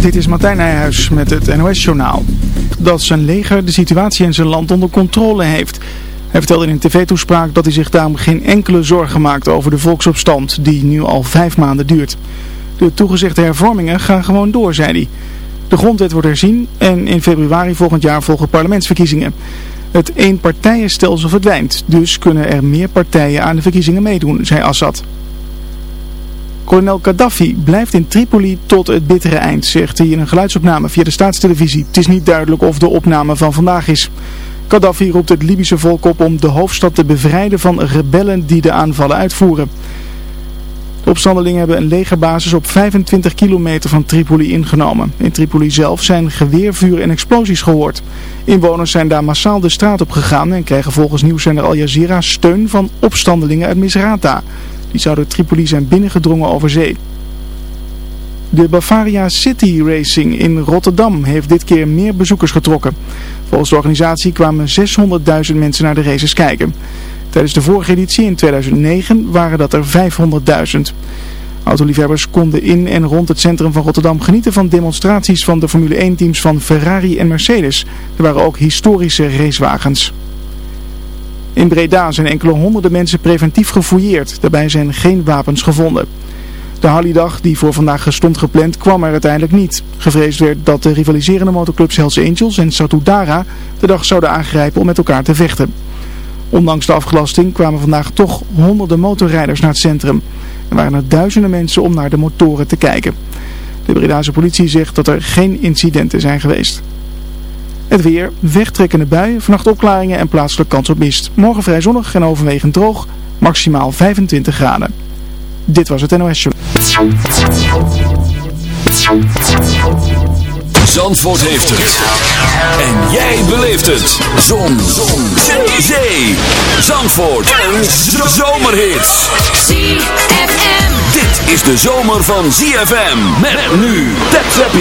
Dit is Martijn Nijhuis met het NOS-journaal. Dat zijn leger de situatie in zijn land onder controle heeft. Hij vertelde in een tv-toespraak dat hij zich daarom geen enkele zorgen maakt over de volksopstand die nu al vijf maanden duurt. De toegezegde hervormingen gaan gewoon door, zei hij. De grondwet wordt herzien en in februari volgend jaar volgen parlementsverkiezingen. Het eenpartijenstelsel verdwijnt, dus kunnen er meer partijen aan de verkiezingen meedoen, zei Assad. Kolonel Gaddafi blijft in Tripoli tot het bittere eind, zegt hij in een geluidsopname via de staatstelevisie. Het is niet duidelijk of de opname van vandaag is. Gaddafi roept het Libische volk op om de hoofdstad te bevrijden van rebellen die de aanvallen uitvoeren. De opstandelingen hebben een legerbasis op 25 kilometer van Tripoli ingenomen. In Tripoli zelf zijn geweervuur en explosies gehoord. Inwoners zijn daar massaal de straat op gegaan en krijgen volgens nieuwszender Al Jazeera steun van opstandelingen uit Misrata. Die zouden Tripoli zijn binnengedrongen over zee. De Bavaria City Racing in Rotterdam heeft dit keer meer bezoekers getrokken. Volgens de organisatie kwamen 600.000 mensen naar de races kijken. Tijdens de vorige editie in 2009 waren dat er 500.000. Autoliefhebbers konden in en rond het centrum van Rotterdam genieten van demonstraties van de Formule 1 teams van Ferrari en Mercedes. Er waren ook historische racewagens. In Breda zijn enkele honderden mensen preventief gefouilleerd. Daarbij zijn geen wapens gevonden. De Hallidag die voor vandaag stond gepland kwam er uiteindelijk niet. Gevreesd werd dat de rivaliserende motoclubs Hells Angels en Satudara de dag zouden aangrijpen om met elkaar te vechten. Ondanks de afgelasting kwamen vandaag toch honderden motorrijders naar het centrum. Er waren er duizenden mensen om naar de motoren te kijken. De Bredaanse politie zegt dat er geen incidenten zijn geweest. Het weer, wegtrekkende buien, vannacht opklaringen en plaatselijk kans op mist. Morgen vrij zonnig en overwegend droog, maximaal 25 graden. Dit was het NOS Show. Zandvoort heeft het. En jij beleeft het. Zon. Zon. Zee. Zee. Zandvoort. Een zomerhit. ZFM. Dit is de zomer van ZFM. Met nu. Tap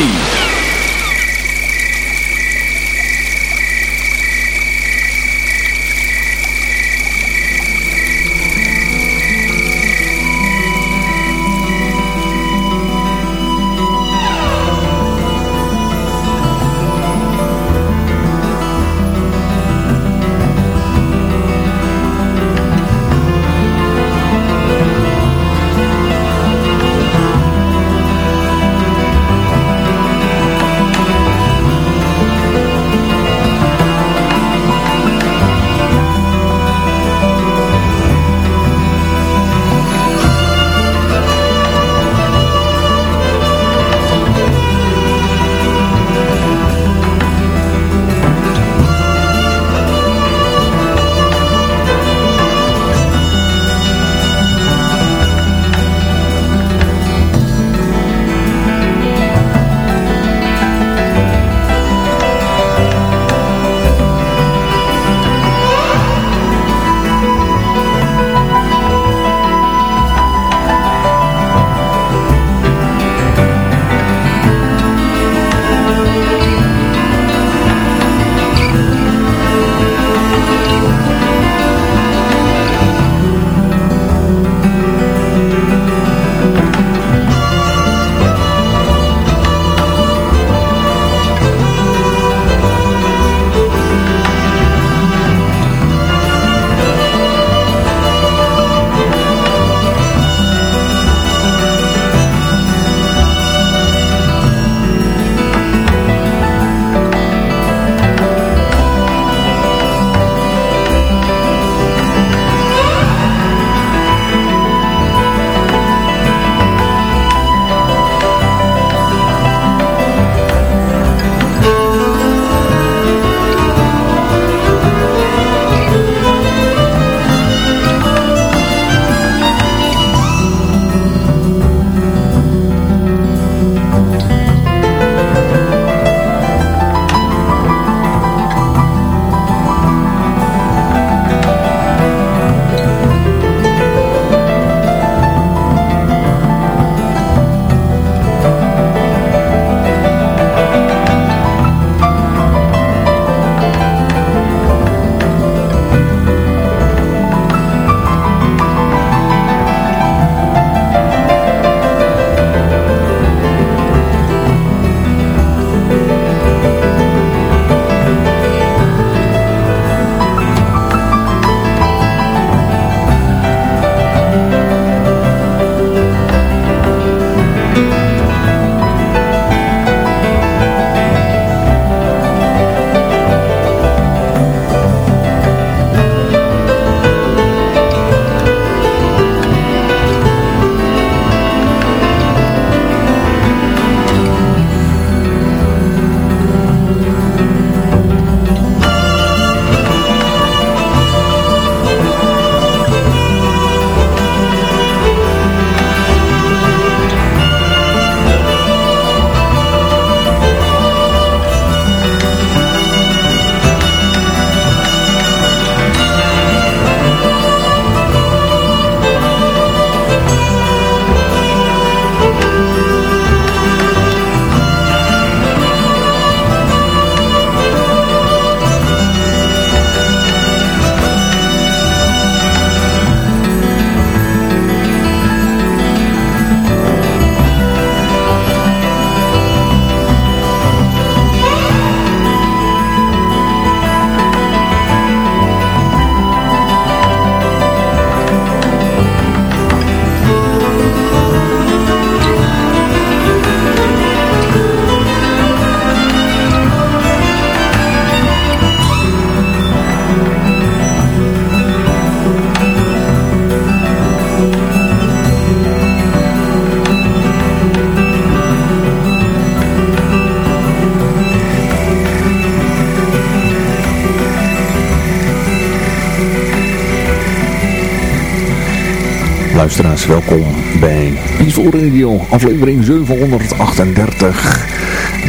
Radio, aflevering 738.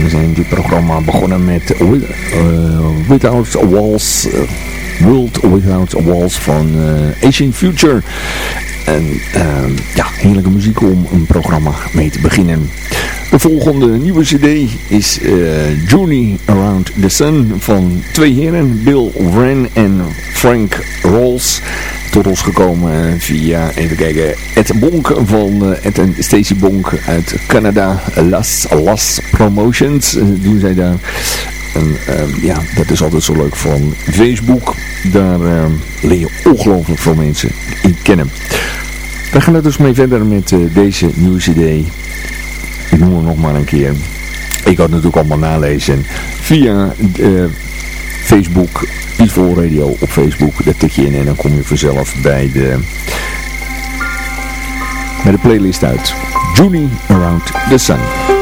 we zijn dit programma begonnen met uh, Without Walls, uh, World Without Walls van uh, Asian Future. En ehm, ja, heerlijke muziek om een programma mee te beginnen. De volgende nieuwe cd is uh, Journey Around the Sun van twee heren, Bill Wren en Frank Rolls tot ons gekomen via, even kijken, Ed Bonk van uh, Ed en Stacey Bonk uit Canada. Las, Las Promotions uh, doen zij daar. En uh, ja, dat is altijd zo leuk van Facebook. Daar ehm, leer je ongelooflijk veel mensen in kennen. We gaan er dus mee verder met deze nieuwe cd. Ik noem hem nog maar een keer. Ik had natuurlijk allemaal nalezen via uh, Facebook Peaceful Radio op Facebook. Daar tik je in en dan kom je vanzelf bij de, bij de playlist uit. Journey Around the Sun.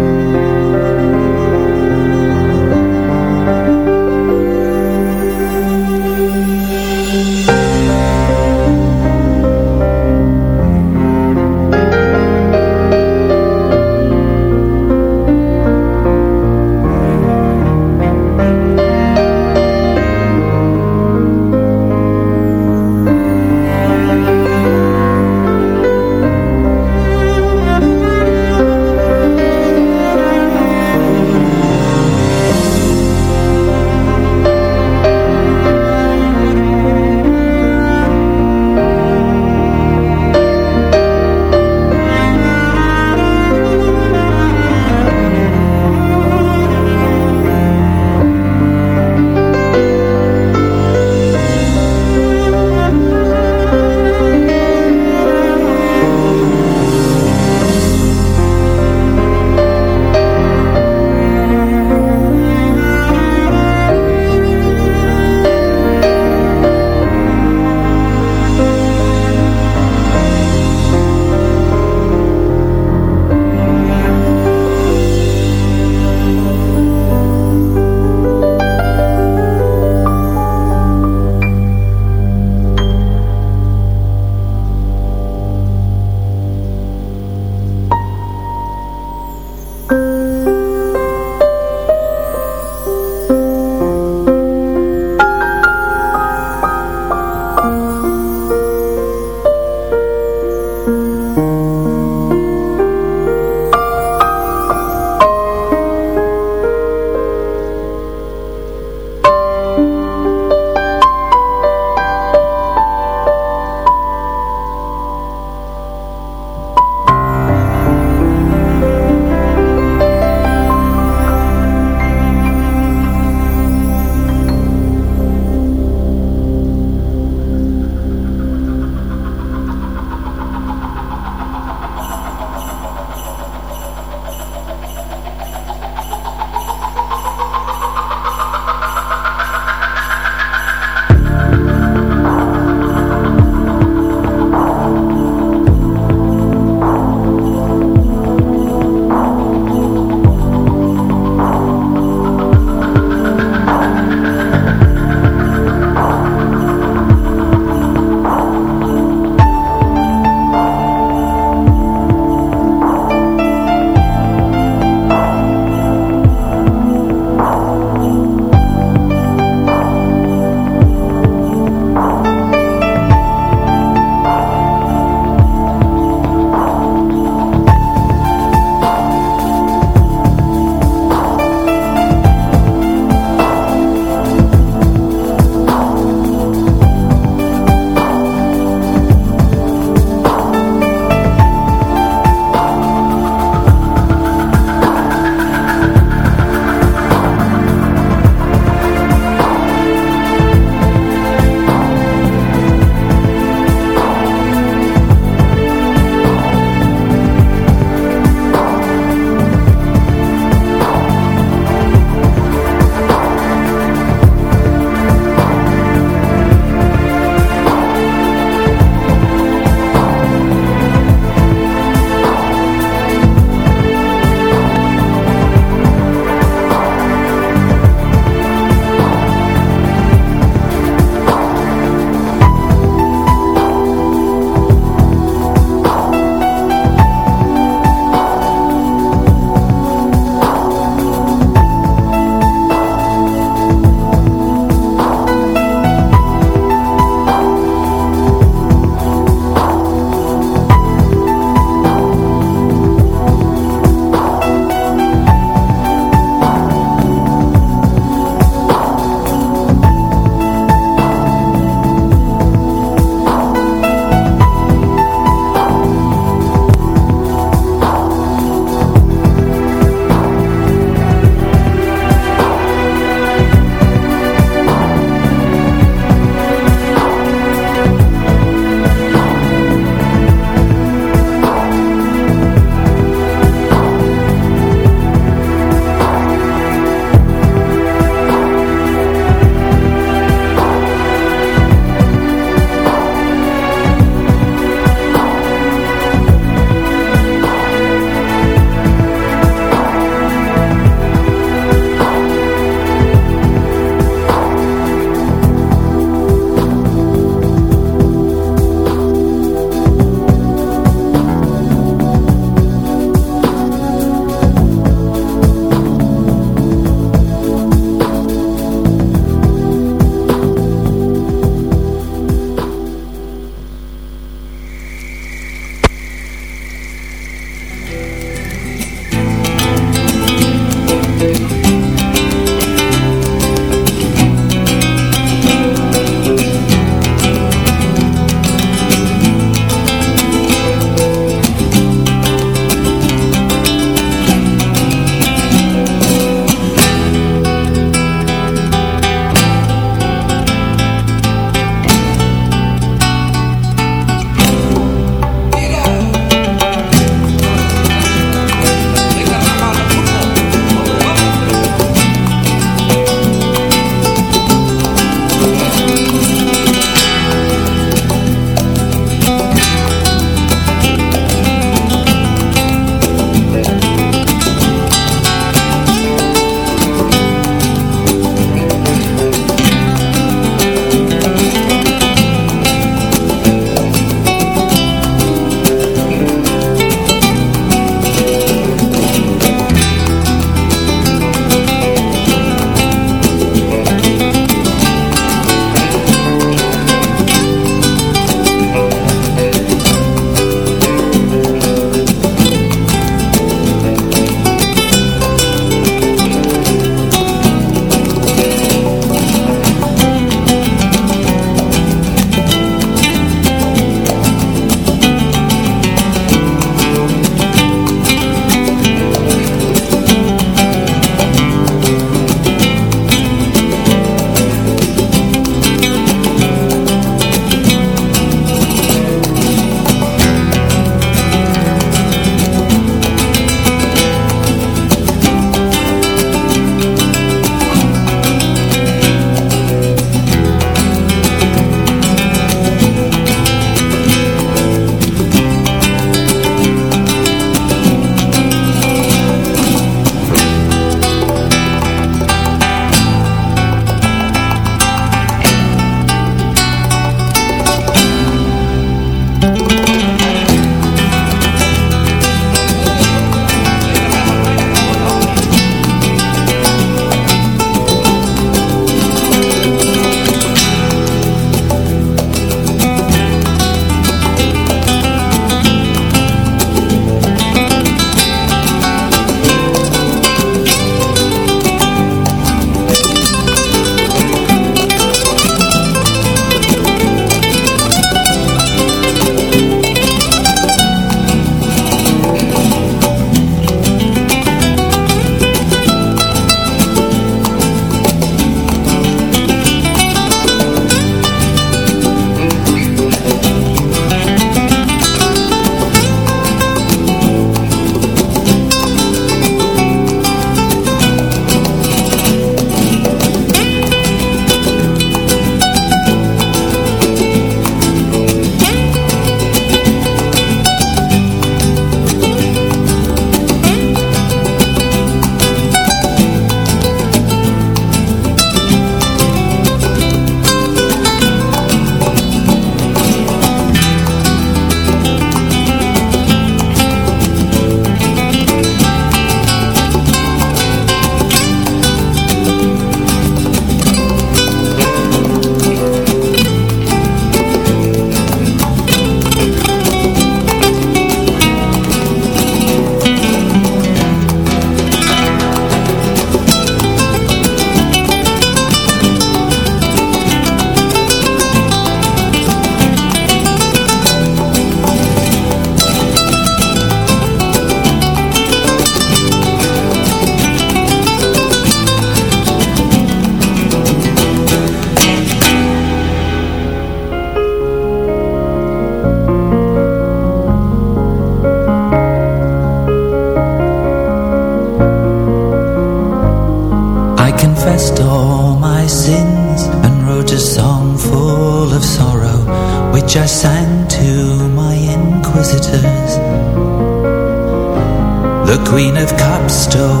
Queen of Cups stole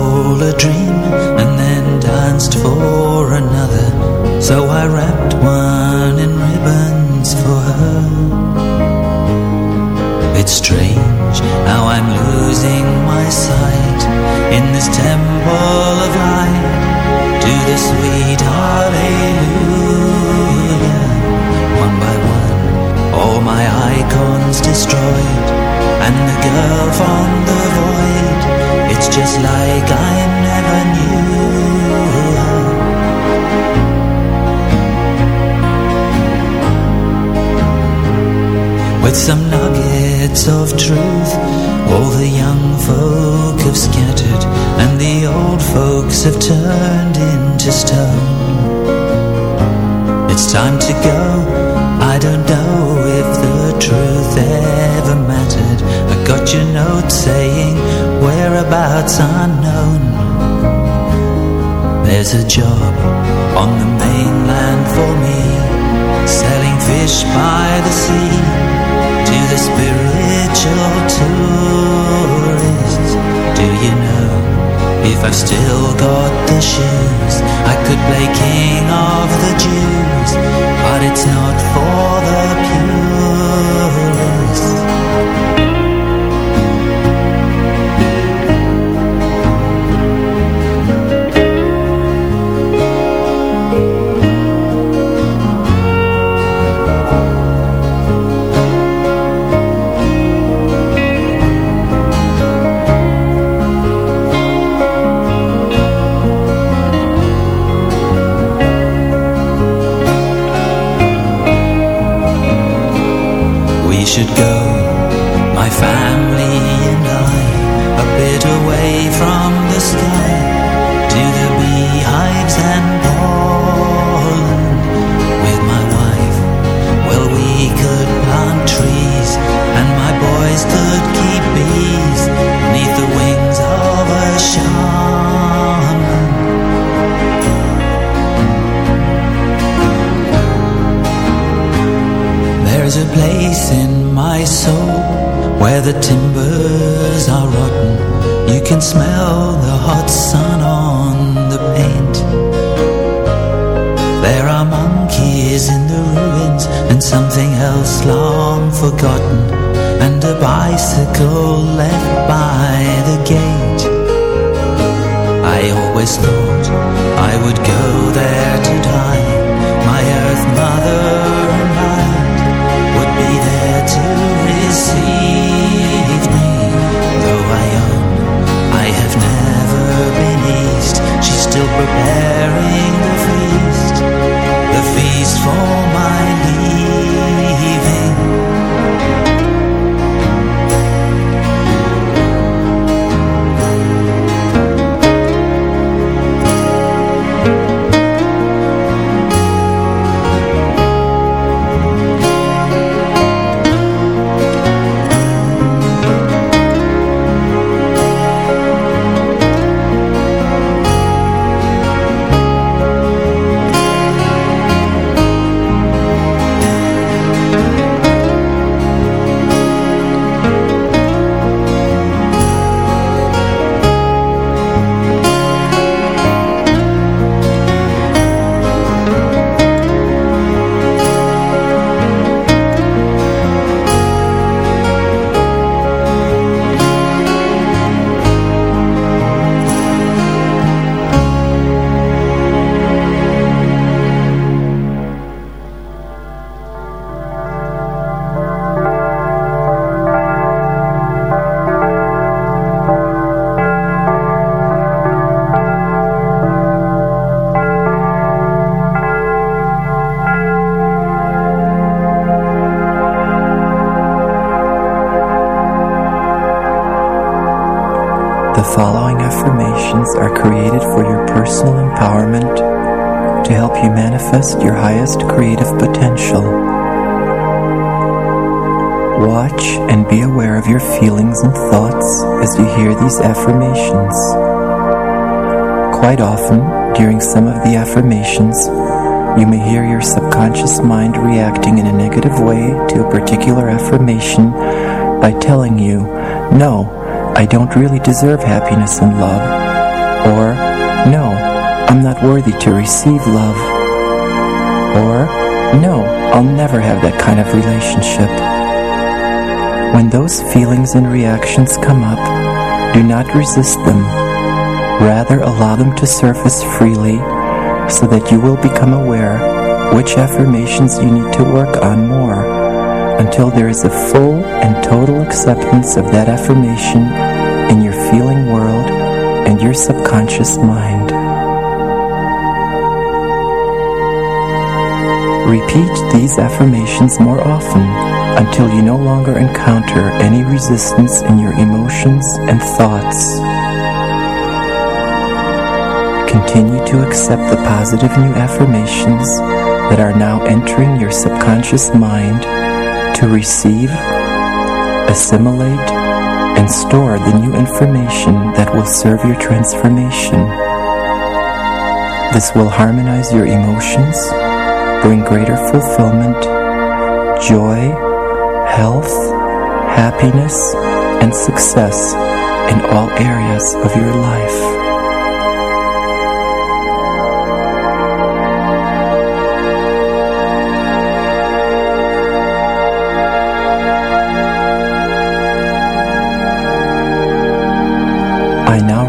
the spiritual tourists. Do you know if I've still got the shoes? I could play king of the Jews, but it's not for the purists. Where the timbers are rotten. You can smell the hot sun on the paint. There are monkeys in the ruins and something else long forgotten, and a bicycle left by the gate. I always thought I would go there to die. My earth mother and I would be there to receive affirmations are created for your personal empowerment to help you manifest your highest creative potential. Watch and be aware of your feelings and thoughts as you hear these affirmations. quite often, during some of the affirmations, you may hear your subconscious mind reacting in a negative way to a particular affirmation by telling you, no, I don't really deserve happiness and love, or no, I'm not worthy to receive love, or no, I'll never have that kind of relationship. When those feelings and reactions come up, do not resist them. Rather, allow them to surface freely so that you will become aware which affirmations you need to work on more until there is a full and total acceptance of that affirmation in your feeling world and your subconscious mind. Repeat these affirmations more often until you no longer encounter any resistance in your emotions and thoughts. Continue to accept the positive new affirmations that are now entering your subconscious mind to receive, assimilate, and store the new information that will serve your transformation. This will harmonize your emotions, bring greater fulfillment, joy, health, happiness, and success in all areas of your life.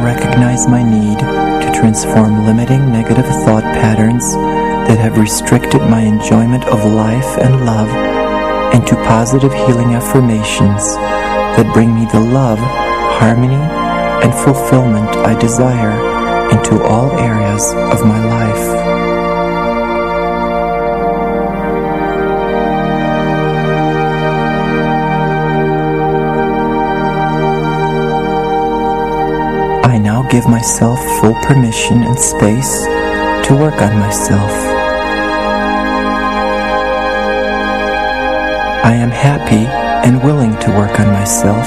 Recognize my need to transform limiting negative thought patterns that have restricted my enjoyment of life and love into positive healing affirmations that bring me the love, harmony, and fulfillment I desire into all areas of my life. Give myself full permission and space to work on myself. I am happy and willing to work on myself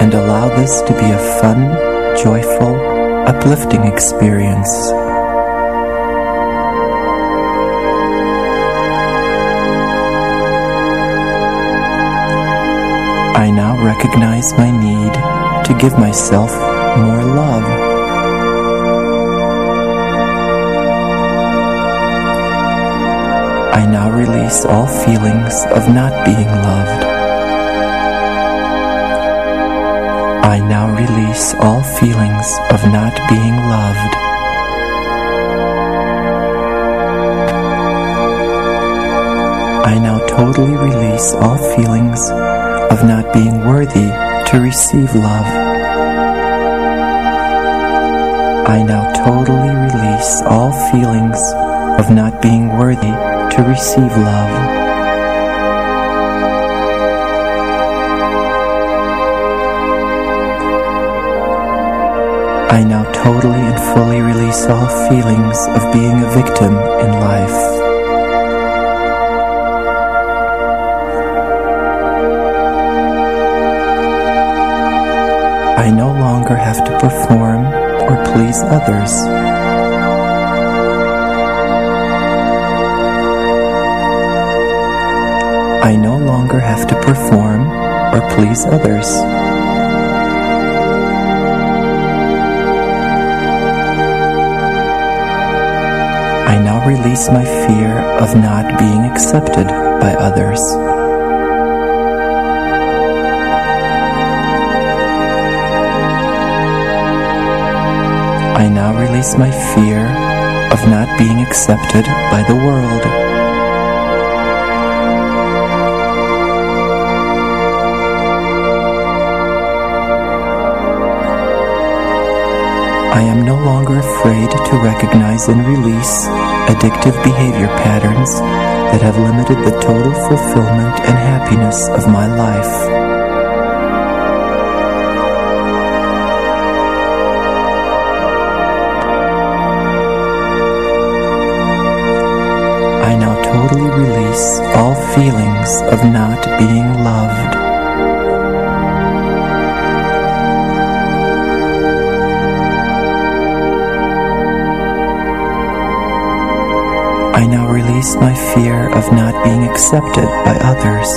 and allow this to be a fun, joyful, uplifting experience. I now recognize my need to give myself more love. I now release all feelings of not being loved. I now release all feelings of not being loved. I now totally release all feelings of not being worthy to receive love. I now totally release all feelings of not being worthy to receive love. I now totally and fully release all feelings of being a victim in life. I no longer have to perform or please others. I no longer have to perform or please others. I now release my fear of not being accepted by others. I now release my fear of not being accepted by the world. I am no longer afraid to recognize and release addictive behavior patterns that have limited the total fulfillment and happiness of my life. totally release all feelings of not being loved. I now release my fear of not being accepted by others.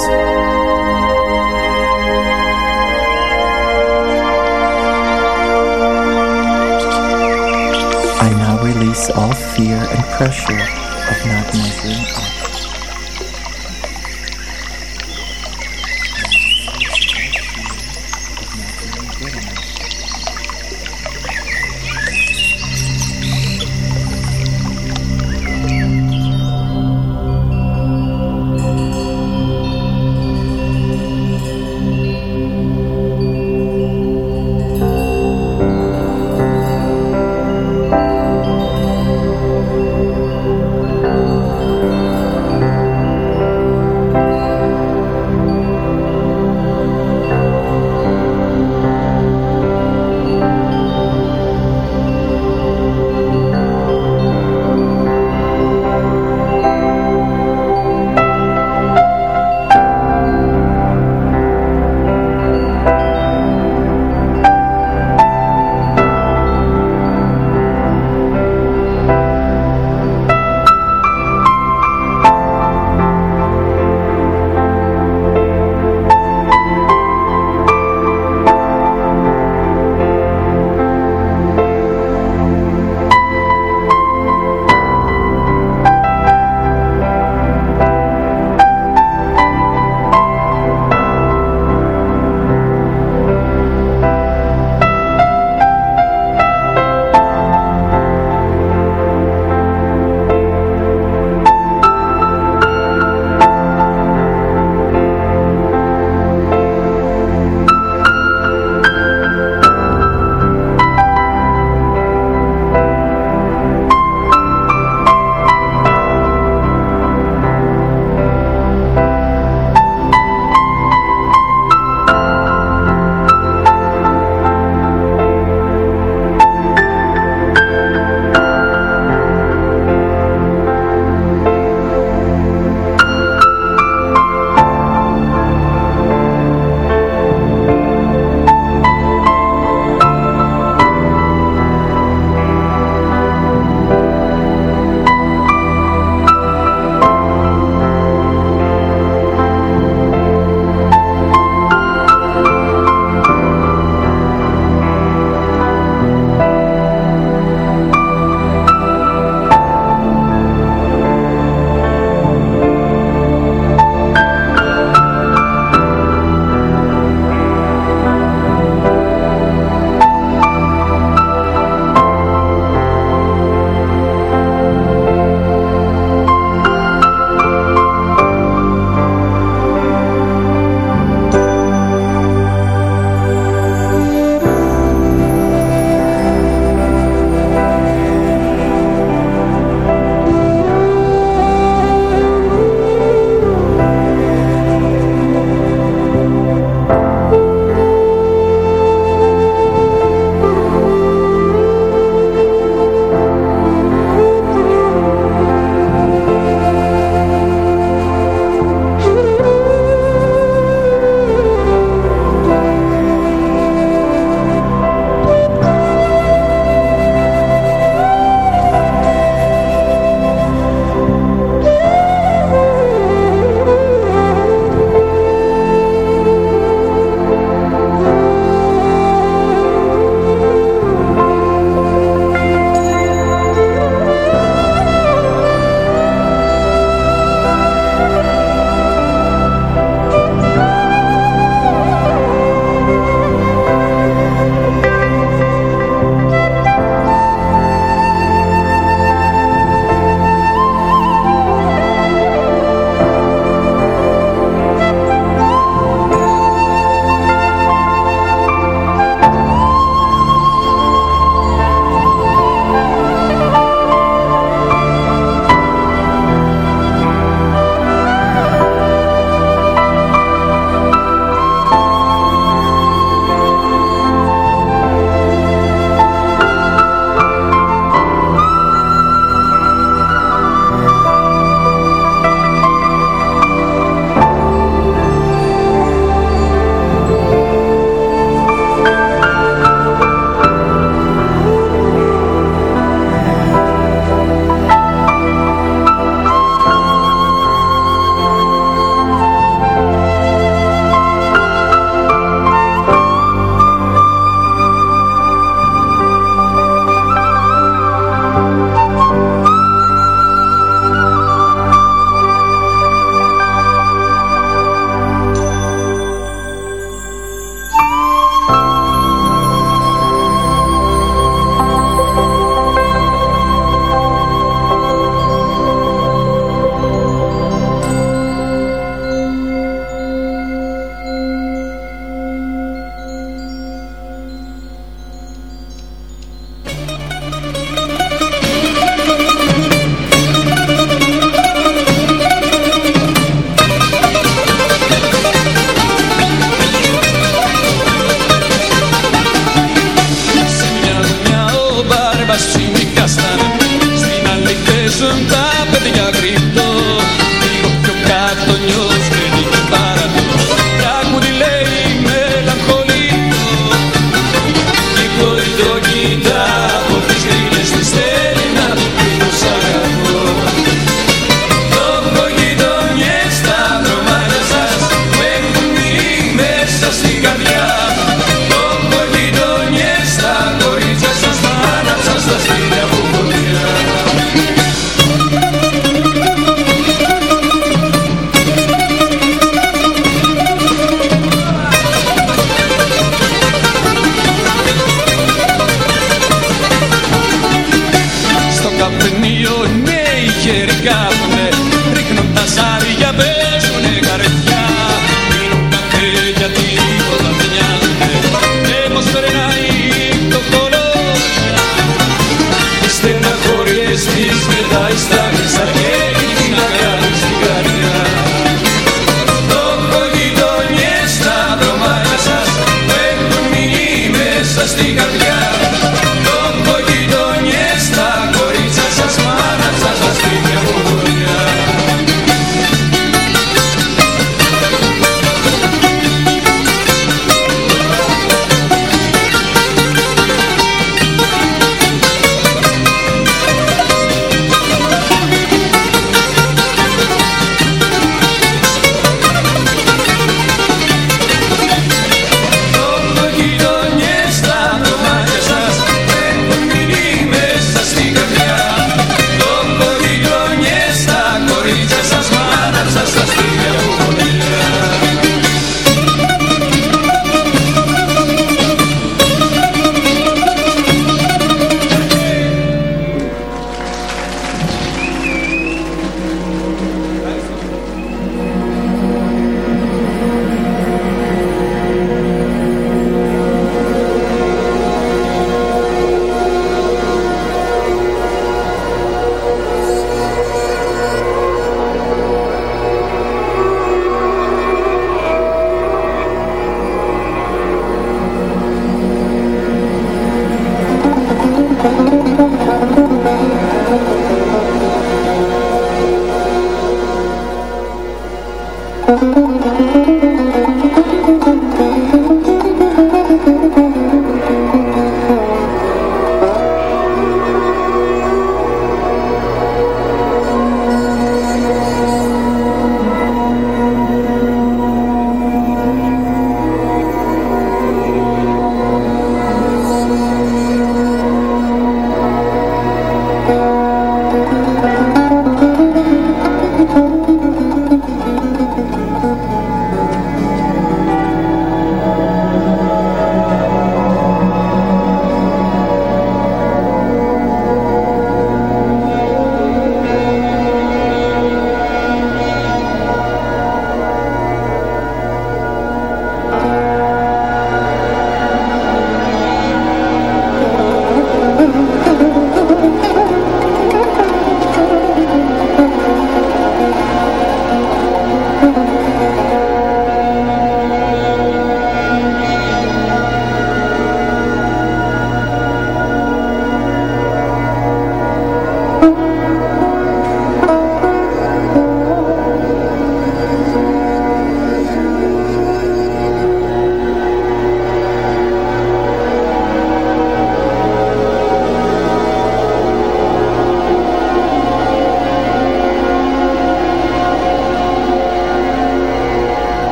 I now release all fear and pressure of not measuring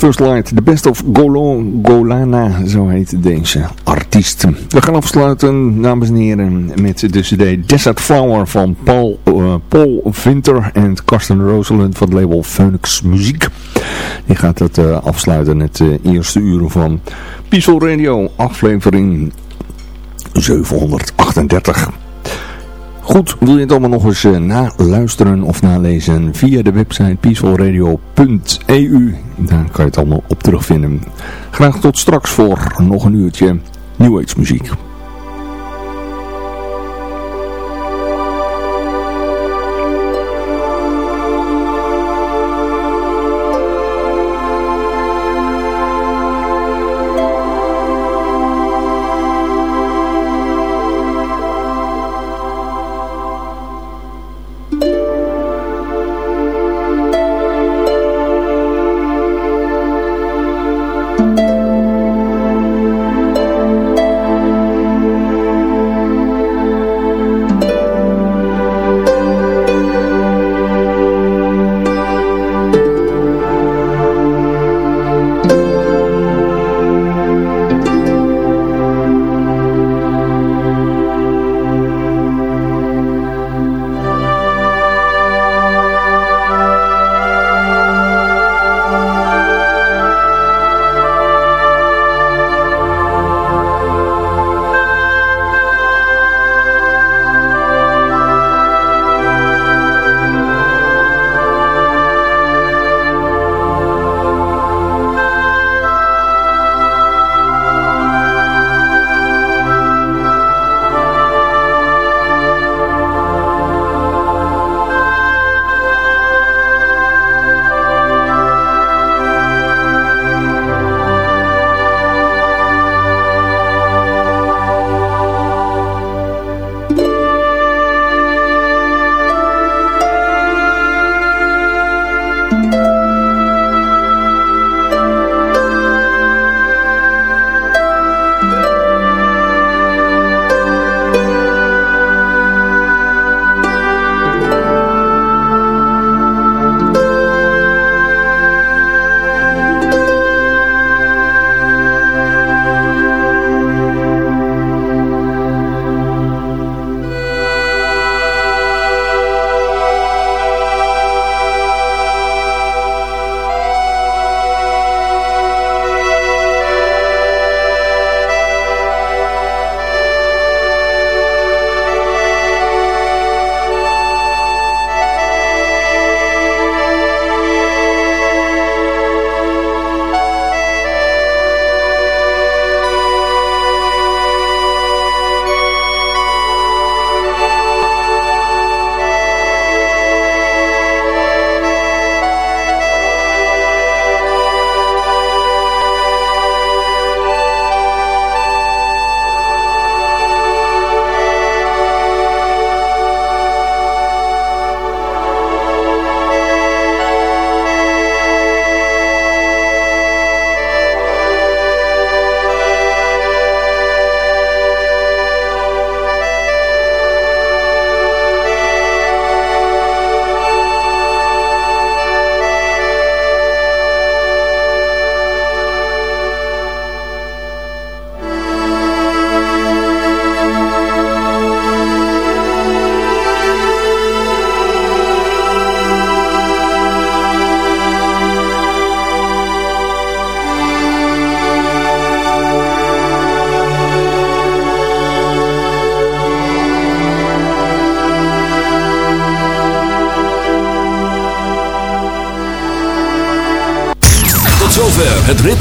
First Light, The Best of Golo, Golana, zo heet deze artiest. We gaan afsluiten, dames en heren, met de cd Desert Flower van Paul, uh, Paul Vinter en Karsten Rosalind van het label Phoenix Muziek. Die gaat het uh, afsluiten, het uh, eerste uur van Peaceful Radio, aflevering 738. Goed, wil je het allemaal nog eens uh, naluisteren of nalezen via de website peacefulradio.eu. Daar kan je het allemaal op terugvinden. Graag tot straks voor nog een uurtje New Age muziek.